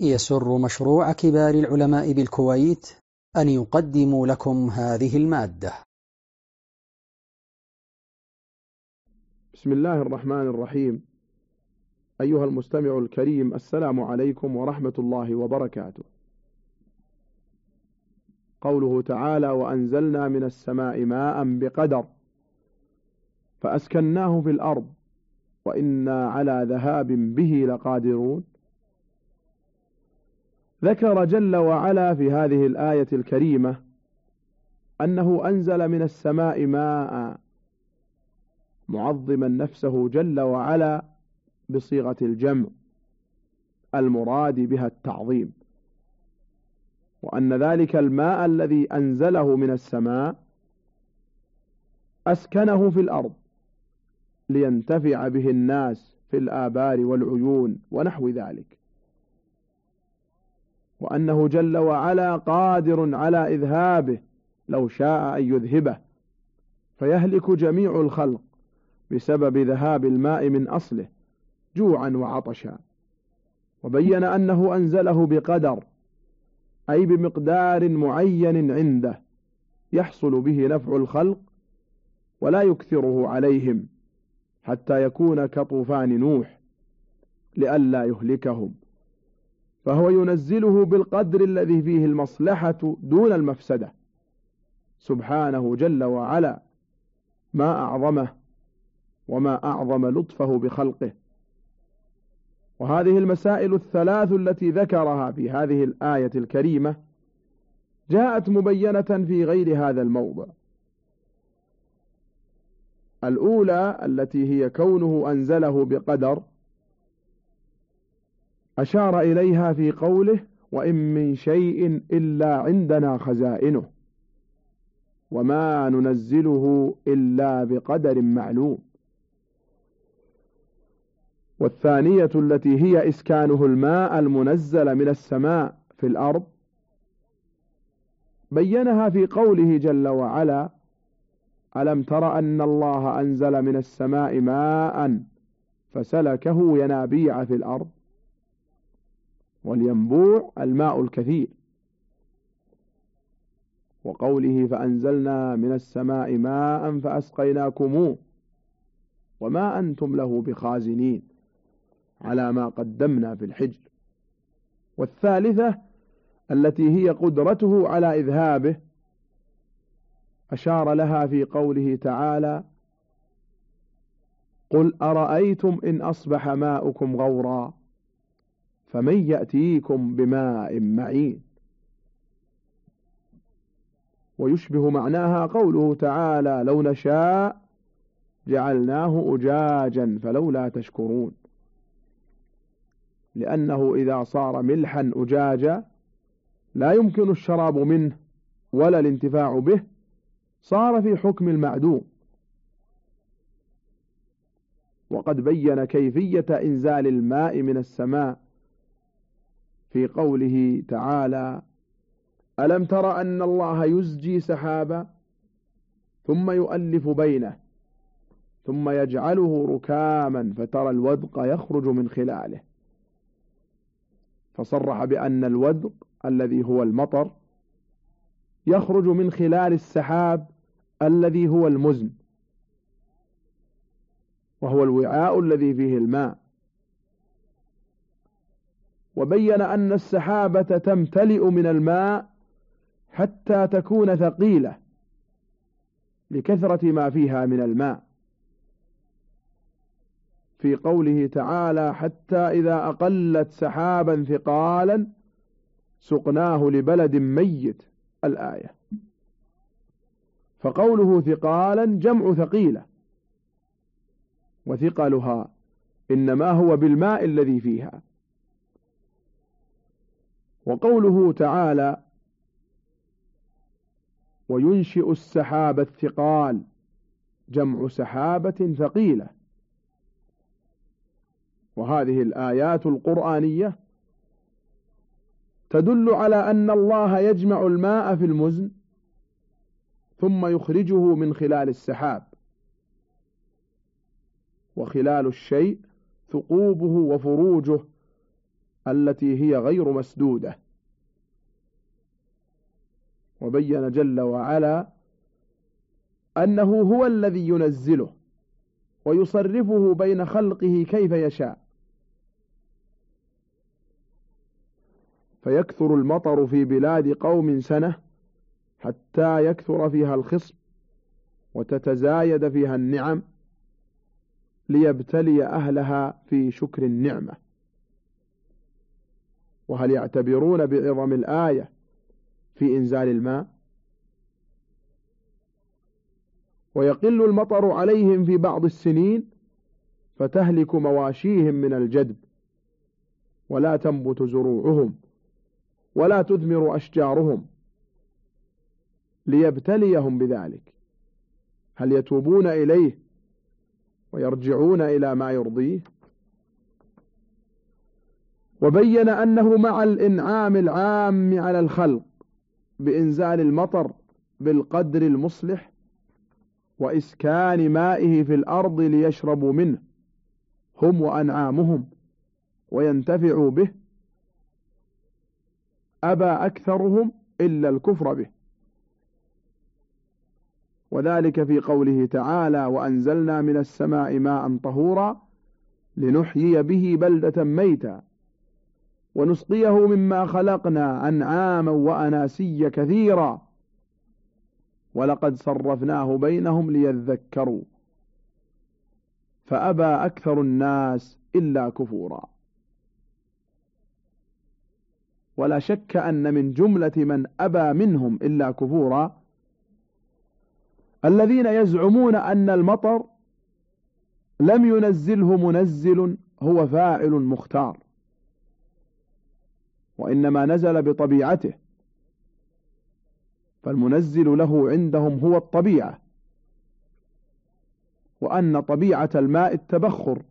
يسر مشروع كبار العلماء بالكويت أن يقدم لكم هذه المادة. بسم الله الرحمن الرحيم. أيها المستمع الكريم السلام عليكم ورحمة الله وبركاته. قوله تعالى وأنزلنا من السماء ماء بقدر فأسكناه في الأرض وإنا على ذهاب به لقادرون. ذكر جل وعلا في هذه الآية الكريمة أنه أنزل من السماء ماء معظما نفسه جل وعلا بصيغة الجمع المراد بها التعظيم. وأن ذلك الماء الذي أنزله من السماء أسكنه في الأرض لينتفع به الناس في الآبار والعيون ونحو ذلك. وأنه جل وعلا قادر على إذهابه لو شاء أن يذهبه فيهلك جميع الخلق بسبب ذهاب الماء من أصله جوعا وعطشا. وبين أنه أنزله بقدر أي بمقدار معين عنده يحصل به نفع الخلق ولا يكثره عليهم حتى يكون كطوفان نوح لئلا يهلكهم. فهو ينزله بالقدر الذي فيه المصلحة دون المفسدة. سبحانه جل وعلا ما أعظمه وما أعظم لطفه بخلقه. وهذه المسائل الثلاث التي ذكرها في هذه الآية الكريمة جاءت مبينة في غير هذا الموضع. الأولى التي هي كونه أنزله بقدر أشار إليها في قوله وإن من شيء إلا عندنا خزائنه وما ننزله إلا بقدر معلوم. والثانية التي هي إسكانه الماء المنزل من السماء في الأرض بينها في قوله جل وعلا ألم تر أن الله أنزل من السماء ماء فسلكه ينابيع في الأرض؟ والينبوع الماء الكثير. وقوله فأنزلنا من السماء ماء فأسقيناكموه وما أنتم له بخازنين على ما قدمنا في الحجر. والثالثة التي هي قدرته على إذهابه أشار لها في قوله تعالى قل أرأيتم إن أصبح ماؤكم غورا فمن يأتيكم بماء معين. ويشبه معناها قوله تعالى لو نشاء جعلناه أجاجا فلولا تشكرون. لأنه إذا صار ملحا أجاجا لا يمكن الشراب منه ولا الانتفاع به صار في حكم المعدوم. وقد بين كيفية إنزال الماء من السماء في قوله تعالى ألم تر أن الله يزجي سحابا ثم يؤلف بينه ثم يجعله ركاما فترى الودق يخرج من خلاله. فصرح بأن الودق الذي هو المطر يخرج من خلال السحاب الذي هو المزن وهو الوعاء الذي فيه الماء. وبين أن السحابة تمتلئ من الماء حتى تكون ثقيلة لكثرة ما فيها من الماء. في قوله تعالى حتى إذا أقلت سحابا ثقالا سقناه لبلد ميت. الآية. فقوله ثقالا جمع ثقيلة وثقلها إنما هو بالماء الذي فيها. وقوله تعالى وينشئ السحاب الثقال جمع سحابة ثقيلة. وهذه الآيات القرآنية تدل على أن الله يجمع الماء في المزن ثم يخرجه من خلال السحاب. وخلال الشيء ثقوبه وفروجه التي هي غير مسدودة. وبين جل وعلا أنه هو الذي ينزله ويصرفه بين خلقه كيف يشاء. فيكثر المطر في بلاد قوم سنة حتى يكثر فيها الخصب وتتزايد فيها النعم ليبتلي أهلها في شكر النعمة. وهل يعتبرون بعظم الآية في إنزال الماء؟ ويقل المطر عليهم في بعض السنين فتهلك مواشيهم من الجدب ولا تنبت زروعهم ولا تثمر أشجارهم ليبتليهم بذلك. هل يتوبون إليه ويرجعون إلى ما يرضيه؟ وبين أنه مع الإنعام العام على الخلق بإنزال المطر بالقدر المصلح وإسكان مائه في الأرض ليشربوا منه هم وأنعامهم وينتفعوا به أبى أكثرهم إلا الكفر به. وذلك في قوله تعالى وأنزلنا من السماء ماء طهورا لنحيي به بلدة ميتا ونسقيه مما خلقنا أنعاما وأناسيا كثيرا. ولقد صرفناه بينهم ليذكروا. فأبى أكثر الناس إلا كفورا. ولا شك أن من جملة من أبى منهم إلا كفورا. الذين يزعمون أن المطر لم ينزله منزل هو فاعل مختار. وإنما نزل بطبيعته. فالمنزل له عندهم هو الطبيعة. وأن طبيعة الماء التبخر.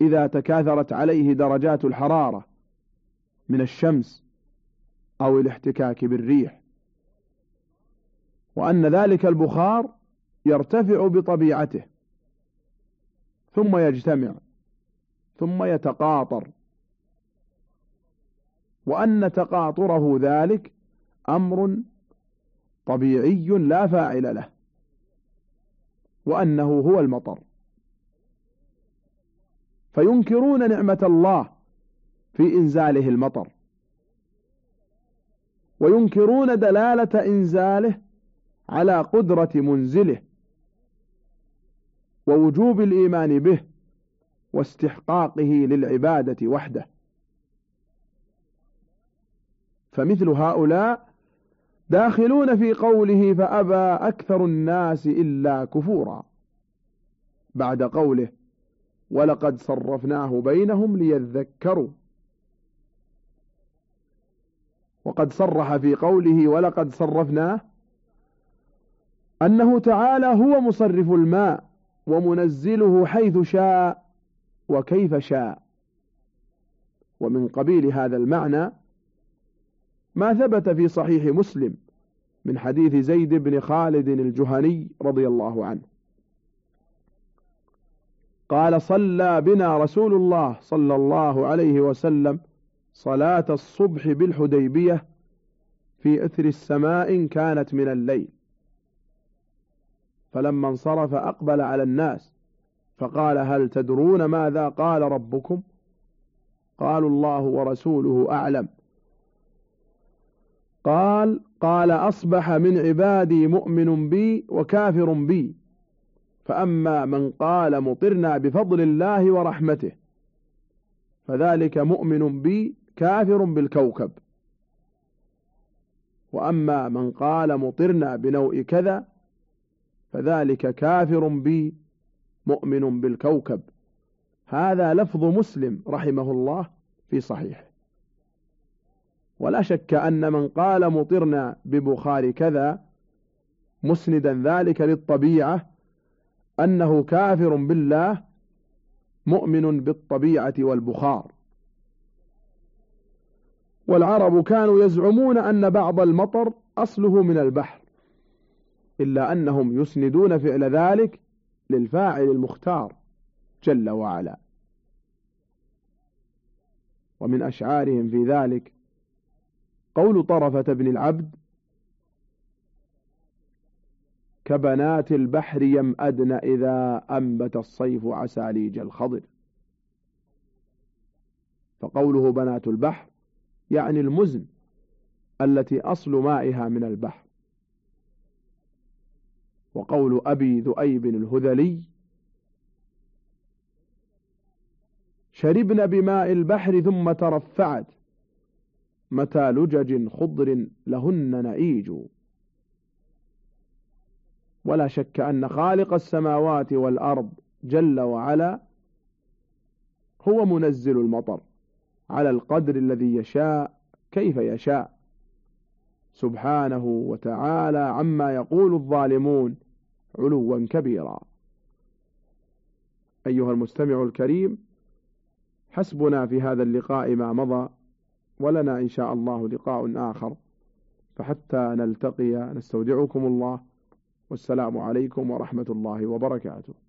إذا تكاثرت عليه درجات الحرارة من الشمس أو الاحتكاك بالريح. وأن ذلك البخار يرتفع بطبيعته. ثم يجتمع. ثم يتقاطر. وأن تقاطره ذلك أمر طبيعي لا فاعل له وأنه هو المطر. فينكرون نعمة الله في إنزاله المطر وينكرون دلالة إنزاله على قدرة منزله ووجوب الإيمان به واستحقاقه للعبادة وحده. فمثل هؤلاء داخلون في قوله فأبى أكثر الناس إلا كفورا. بعد قوله ولقد صرفناه بينهم ليذكروا. وقد صرح في قوله ولقد صرفناه أنه تعالى هو مصرف الماء ومنزله حيث شاء وكيف شاء. ومن قبيل هذا المعنى ما ثبت في صحيح مسلم من حديث زيد بن خالد الجهني رضي الله عنه. قال صلى بنا رسول الله صلى الله عليه وسلم صلاة الصبح بالحديبية في أثر السماء كانت من الليل. فلما انصرف أقبل على الناس فقال هل تدرون ماذا قال ربكم؟ قالوا الله ورسوله أعلم. قال قال أصبح من عبادي مؤمن بي وكافر بي. فأما من قال مطرنا بفضل الله ورحمته فذلك مؤمن بي كافر بالكوكب. وأما من قال مطرنا بنوء كذا فذلك كافر بي مؤمن بالكوكب. هذا لفظ مسلم رحمه الله في صحيحه. ولا شك أن من قال مطرنا ببخار كذا مسندا ذلك للطبيعة أنه كافر بالله مؤمن بالطبيعة والبخار. والعرب كانوا يزعمون أن بعض المطر أصله من البحر إلا أنهم يسندون فعل ذلك للفاعل المختار جل وعلا. ومن أشعارهم في ذلك قول طرفة بن العبد كبنات البحر يمأدن إذا أنبت الصيف عساليج الخضر. فقوله بنات البحر يعني المزن التي أصل مائها من البحر. وقول أبي ذؤيب الهذلي شربن بماء البحر ثم ترفعت. متى لجج خضر لهن نعيج ولا شك أن خالق السماوات والأرض جل وعلا هو منزل المطر على القدر الذي يشاء كيف يشاء. سبحانه وتعالى عما يقول الظالمون علوا كبيرا. أيها المستمع الكريم حسبنا في هذا اللقاء ما مضى. ولنا إن شاء الله لقاء آخر. فحتى نلتقي نستودعكم الله. والسلام عليكم ورحمة الله وبركاته.